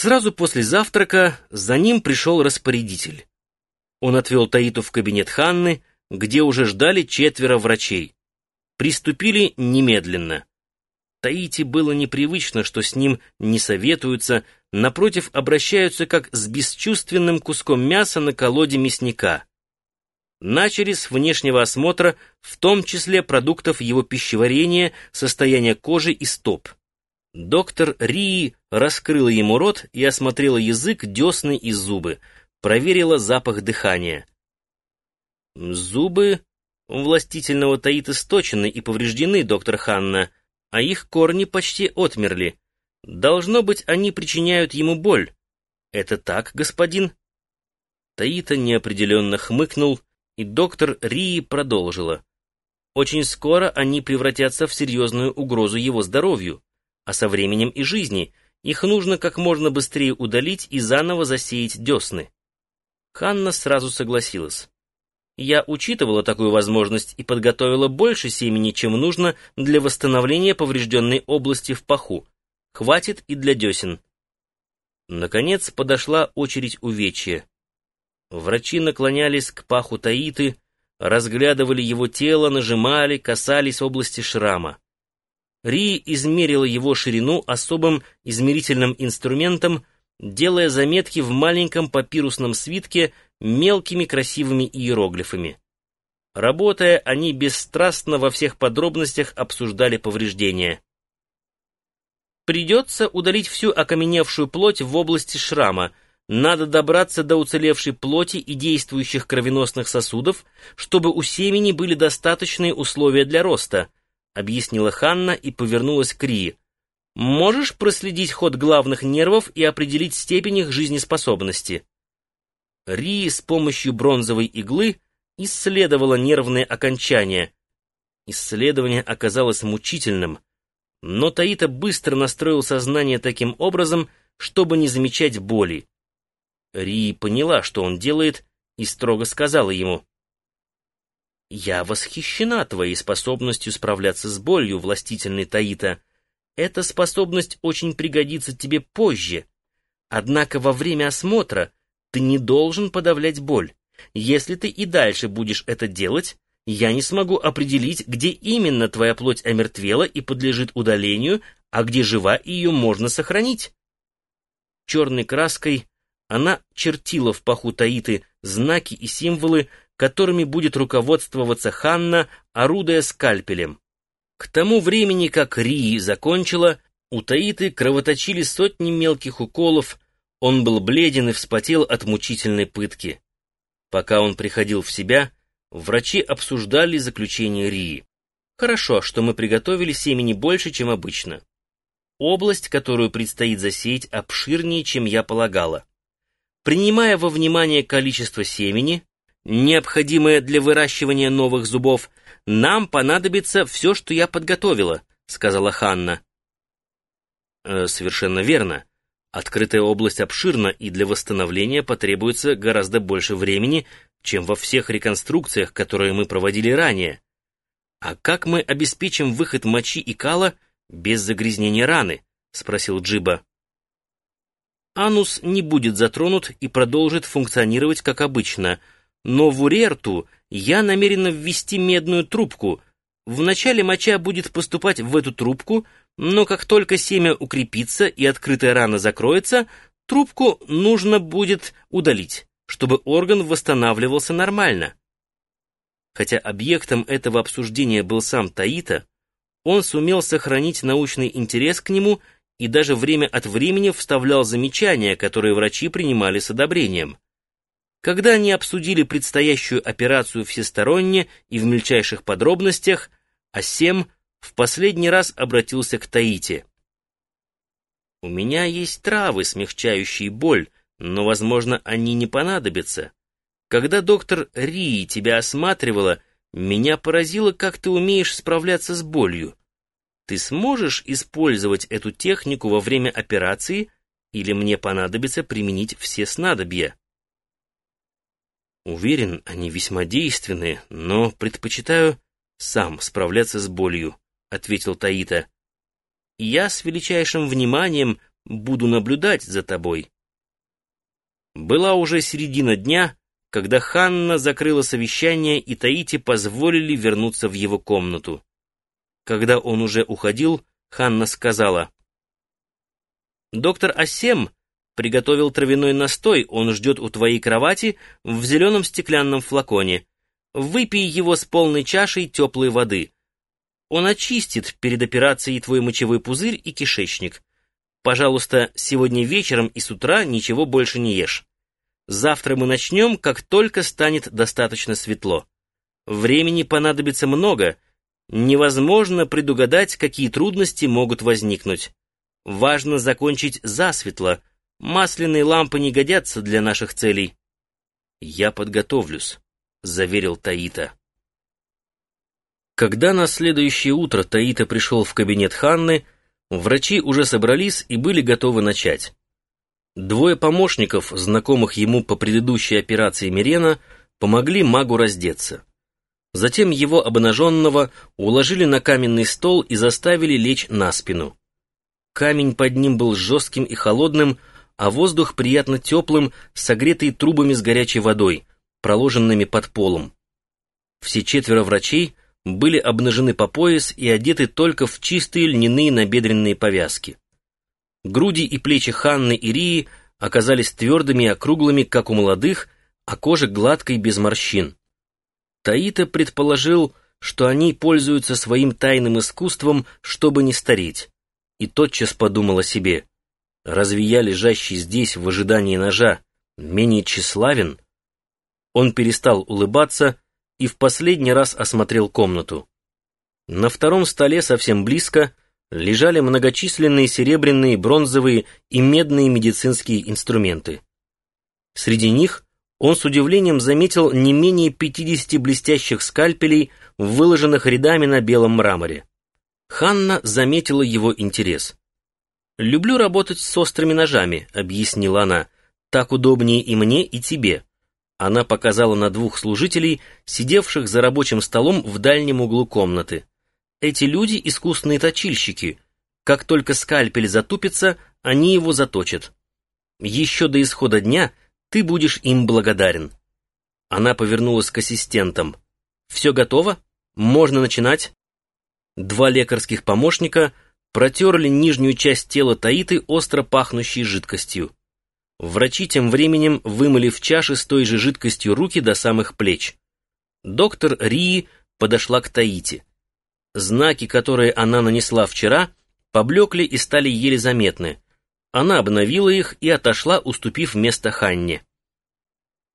Сразу после завтрака за ним пришел распорядитель. Он отвел Таиту в кабинет Ханны, где уже ждали четверо врачей. Приступили немедленно. Таити было непривычно, что с ним не советуются, напротив, обращаются как с бесчувственным куском мяса на колоде мясника. Начали с внешнего осмотра, в том числе продуктов его пищеварения, состояния кожи и стоп. Доктор Рии раскрыла ему рот и осмотрела язык, десны и зубы, проверила запах дыхания. Зубы властительного Таита сточены и повреждены, доктор Ханна, а их корни почти отмерли. Должно быть, они причиняют ему боль. Это так, господин? Таита неопределенно хмыкнул, и доктор Рии продолжила. Очень скоро они превратятся в серьезную угрозу его здоровью, а со временем и жизни. Их нужно как можно быстрее удалить и заново засеять десны. Ханна сразу согласилась. Я учитывала такую возможность и подготовила больше семени, чем нужно для восстановления поврежденной области в паху. Хватит и для десен. Наконец подошла очередь увечья. Врачи наклонялись к паху Таиты, разглядывали его тело, нажимали, касались области шрама. Ри измерила его ширину особым измерительным инструментом, делая заметки в маленьком папирусном свитке мелкими красивыми иероглифами. Работая, они бесстрастно во всех подробностях обсуждали повреждения. Придется удалить всю окаменевшую плоть в области шрама, надо добраться до уцелевшей плоти и действующих кровеносных сосудов, чтобы у семени были достаточные условия для роста, объяснила Ханна и повернулась к Рии. Можешь проследить ход главных нервов и определить степень их жизнеспособности. Ри с помощью бронзовой иглы исследовала нервные окончания. Исследование оказалось мучительным, но Таита быстро настроил сознание таким образом, чтобы не замечать боли. Ри поняла, что он делает, и строго сказала ему. «Я восхищена твоей способностью справляться с болью, властительный Таита. Эта способность очень пригодится тебе позже. Однако во время осмотра ты не должен подавлять боль. Если ты и дальше будешь это делать, я не смогу определить, где именно твоя плоть омертвела и подлежит удалению, а где жива и ее можно сохранить. Черной краской она чертила в паху Таиты знаки и символы, которыми будет руководствоваться Ханна, орудуя скальпелем. К тому времени, как Рии закончила, у Таиты кровоточили сотни мелких уколов, он был бледен и вспотел от мучительной пытки. Пока он приходил в себя, врачи обсуждали заключение Рии. Хорошо, что мы приготовили семени больше, чем обычно. Область, которую предстоит засеять, обширнее, чем я полагала. Принимая во внимание количество семени, необходимое для выращивания новых зубов, нам понадобится все, что я подготовила», — сказала Ханна. «Э, «Совершенно верно. Открытая область обширна, и для восстановления потребуется гораздо больше времени, чем во всех реконструкциях, которые мы проводили ранее. А как мы обеспечим выход мочи и кала без загрязнения раны?» — спросил Джиба. Анус не будет затронут и продолжит функционировать как обычно, но в Урерту я намерена ввести медную трубку. Вначале моча будет поступать в эту трубку, но как только семя укрепится и открытая рана закроется, трубку нужно будет удалить, чтобы орган восстанавливался нормально. Хотя объектом этого обсуждения был сам Таита, он сумел сохранить научный интерес к нему и даже время от времени вставлял замечания, которые врачи принимали с одобрением. Когда они обсудили предстоящую операцию всесторонне и в мельчайших подробностях, Асем в последний раз обратился к Таите. «У меня есть травы, смягчающие боль, но, возможно, они не понадобятся. Когда доктор Рии тебя осматривала, меня поразило, как ты умеешь справляться с болью. Ты сможешь использовать эту технику во время операции или мне понадобится применить все снадобья?» Уверен, они весьма действенны, но предпочитаю сам справляться с болью, ответил Таита. Я с величайшим вниманием буду наблюдать за тобой». Была уже середина дня, когда Ханна закрыла совещание, и Таити позволили вернуться в его комнату. Когда он уже уходил, Ханна сказала, «Доктор Асем приготовил травяной настой, он ждет у твоей кровати в зеленом стеклянном флаконе. Выпей его с полной чашей теплой воды. Он очистит перед операцией твой мочевой пузырь и кишечник. Пожалуйста, сегодня вечером и с утра ничего больше не ешь. Завтра мы начнем, как только станет достаточно светло. Времени понадобится много. Невозможно предугадать, какие трудности могут возникнуть. Важно закончить засветло. Масляные лампы не годятся для наших целей. Я подготовлюсь, заверил Таита. Когда на следующее утро Таита пришел в кабинет Ханны, врачи уже собрались и были готовы начать. Двое помощников, знакомых ему по предыдущей операции Мирена, помогли магу раздеться. Затем его обнаженного уложили на каменный стол и заставили лечь на спину. Камень под ним был жестким и холодным, а воздух приятно теплым, согретый трубами с горячей водой, проложенными под полом. Все четверо врачей были обнажены по пояс и одеты только в чистые льняные набедренные повязки. Груди и плечи Ханны и Рии оказались твердыми и округлыми, как у молодых, а кожа гладкой без морщин. Таита предположил, что они пользуются своим тайным искусством, чтобы не стареть, и тотчас подумал о себе. Разве я, лежащий здесь в ожидании ножа, менее тщеславен? Он перестал улыбаться и в последний раз осмотрел комнату. На втором столе совсем близко лежали многочисленные серебряные, бронзовые и медные медицинские инструменты. Среди них он с удивлением заметил не менее 50 блестящих скальпелей, выложенных рядами на белом мраморе. Ханна заметила его интерес. «Люблю работать с острыми ножами», — объяснила она. «Так удобнее и мне, и тебе». Она показала на двух служителей, сидевших за рабочим столом в дальнем углу комнаты. Эти люди — искусные точильщики. Как только скальпель затупится, они его заточат. Еще до исхода дня ты будешь им благодарен. Она повернулась к ассистентам. «Все готово? Можно начинать?» Два лекарских помощника протерли нижнюю часть тела Таиты остро пахнущей жидкостью. Врачи тем временем вымыли в чаше с той же жидкостью руки до самых плеч. Доктор Рии подошла к Таите. Знаки, которые она нанесла вчера, поблекли и стали еле заметны. Она обновила их и отошла, уступив место Ханне.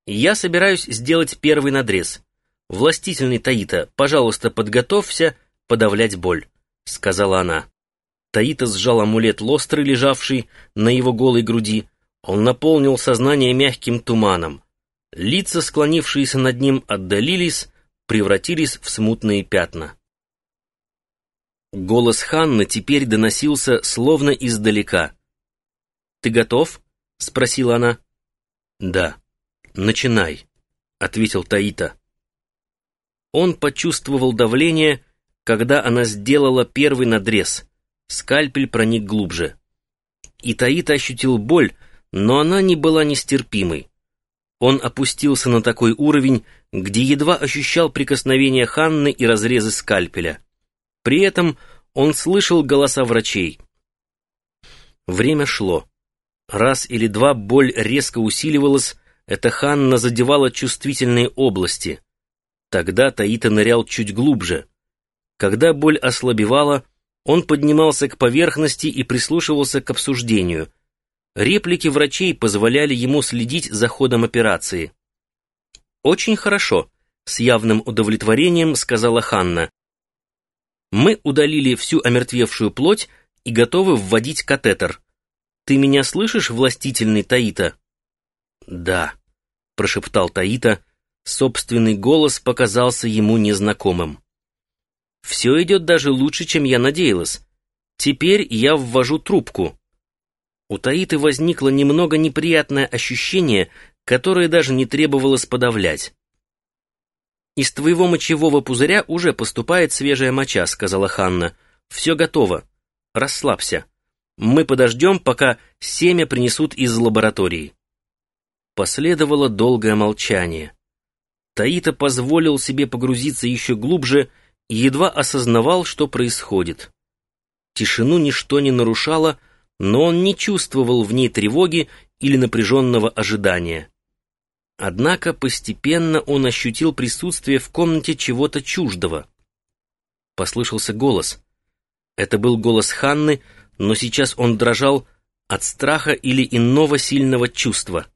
«Я собираюсь сделать первый надрез. Властительный Таита, пожалуйста, подготовься подавлять боль», — сказала она. Таита сжал амулет лостры, лежавший на его голой груди. Он наполнил сознание мягким туманом. Лица, склонившиеся над ним, отдалились, превратились в смутные пятна. Голос Ханны теперь доносился словно издалека. «Ты готов?» — спросила она. «Да. Начинай», — ответил Таита. Он почувствовал давление, когда она сделала первый надрез. Скальпель проник глубже. И Таита ощутил боль, но она не была нестерпимой. Он опустился на такой уровень, где едва ощущал прикосновение Ханны и разрезы скальпеля. При этом он слышал голоса врачей. Время шло. Раз или два боль резко усиливалась, эта Ханна задевала чувствительные области. Тогда Таита нырял чуть глубже. Когда боль ослабевала, он поднимался к поверхности и прислушивался к обсуждению. Реплики врачей позволяли ему следить за ходом операции. «Очень хорошо», — с явным удовлетворением сказала Ханна. Мы удалили всю омертвевшую плоть и готовы вводить катетер. Ты меня слышишь, властительный Таита?» «Да», — прошептал Таита. Собственный голос показался ему незнакомым. «Все идет даже лучше, чем я надеялась. Теперь я ввожу трубку». У Таиты возникло немного неприятное ощущение, которое даже не требовалось подавлять. «Из твоего мочевого пузыря уже поступает свежая моча», — сказала Ханна. «Все готово. Расслабься. Мы подождем, пока семя принесут из лаборатории». Последовало долгое молчание. Таита позволил себе погрузиться еще глубже едва осознавал, что происходит. Тишину ничто не нарушало, но он не чувствовал в ней тревоги или напряженного ожидания. Однако постепенно он ощутил присутствие в комнате чего-то чуждого. Послышался голос. Это был голос Ханны, но сейчас он дрожал от страха или иного сильного чувства.